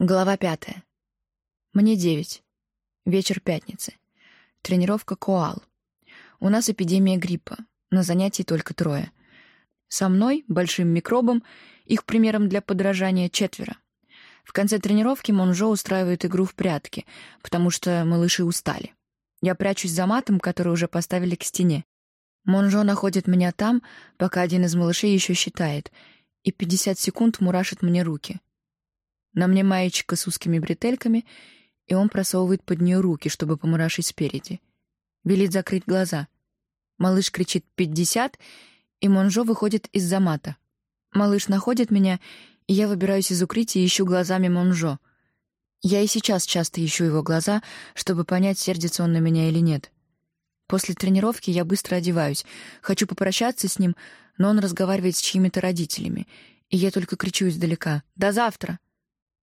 Глава пятая. Мне девять. Вечер пятницы. Тренировка коал. У нас эпидемия гриппа. На занятии только трое. Со мной, большим микробом, их примером для подражания четверо. В конце тренировки Монжо устраивает игру в прятки, потому что малыши устали. Я прячусь за матом, который уже поставили к стене. Монжо находит меня там, пока один из малышей еще считает, и 50 секунд мурашит мне руки — на мне маечка с узкими бретельками, и он просовывает под нее руки, чтобы помурашить спереди. Велит закрыть глаза. Малыш кричит «пятьдесят», и Монжо выходит из-за мата. Малыш находит меня, и я выбираюсь из укрытия и ищу глазами Монжо. Я и сейчас часто ищу его глаза, чтобы понять, сердится он на меня или нет. После тренировки я быстро одеваюсь. Хочу попрощаться с ним, но он разговаривает с чьими-то родителями, и я только кричу издалека «До завтра!»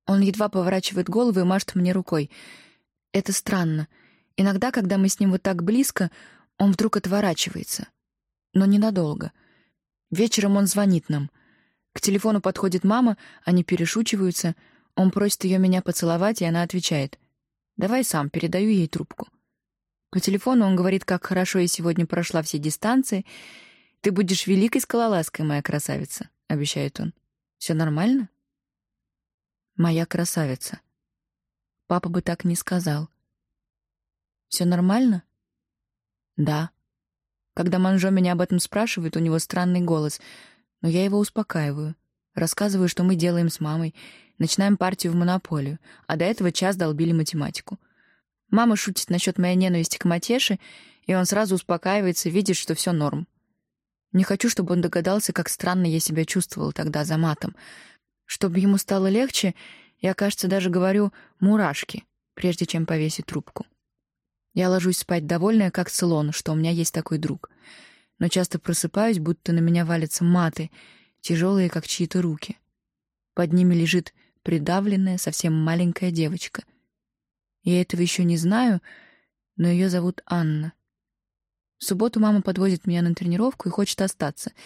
Он едва поворачивает голову и машет мне рукой. Это странно. Иногда, когда мы с ним вот так близко, он вдруг отворачивается. Но ненадолго. Вечером он звонит нам. К телефону подходит мама, они перешучиваются. Он просит ее меня поцеловать, и она отвечает. «Давай сам, передаю ей трубку». По телефону он говорит, как хорошо я сегодня прошла все дистанции. «Ты будешь великой скалолазкой, моя красавица», — обещает он. «Все нормально?» Моя красавица. Папа бы так не сказал. Все нормально? Да. Когда Манжо меня об этом спрашивает, у него странный голос, но я его успокаиваю. Рассказываю, что мы делаем с мамой. Начинаем партию в монополию, а до этого час долбили математику. Мама шутит насчет моей ненависти к Матеше, и он сразу успокаивается, видит, что все норм. Не хочу, чтобы он догадался, как странно я себя чувствовала тогда за матом, чтобы ему стало легче, я, кажется, даже говорю «мурашки», прежде чем повесить трубку. Я ложусь спать довольная, как слон, что у меня есть такой друг. Но часто просыпаюсь, будто на меня валятся маты, тяжелые, как чьи-то руки. Под ними лежит придавленная, совсем маленькая девочка. Я этого еще не знаю, но ее зовут Анна. В субботу мама подвозит меня на тренировку и хочет остаться —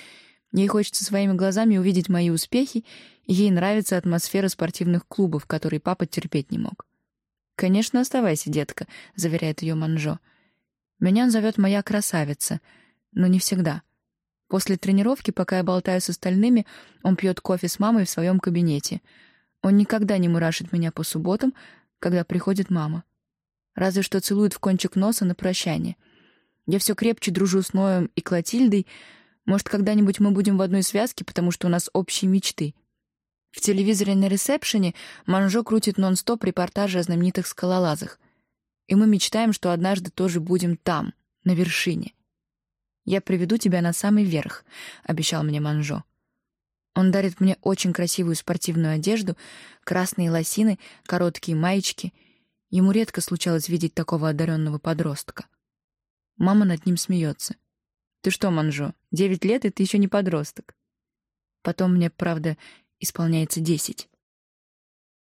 Ей хочется своими глазами увидеть мои успехи, и ей нравится атмосфера спортивных клубов, которые папа терпеть не мог. «Конечно, оставайся, детка», — заверяет ее Манжо. «Меня он зовет моя красавица, но не всегда. После тренировки, пока я болтаю с остальными, он пьет кофе с мамой в своем кабинете. Он никогда не мурашит меня по субботам, когда приходит мама. Разве что целует в кончик носа на прощание. Я все крепче дружу с Ноем и Клотильдой, может, когда-нибудь мы будем в одной связке, потому что у нас общие мечты. В телевизоре на ресепшене Манжо крутит нон-стоп репортажи о знаменитых скалолазах. И мы мечтаем, что однажды тоже будем там, на вершине. «Я приведу тебя на самый верх», — обещал мне Манжо. Он дарит мне очень красивую спортивную одежду, красные лосины, короткие маечки. Ему редко случалось видеть такого одаренного подростка. Мама над ним смеется. Ты что, Манжо, девять лет, и ты еще не подросток. Потом мне, правда, исполняется десять.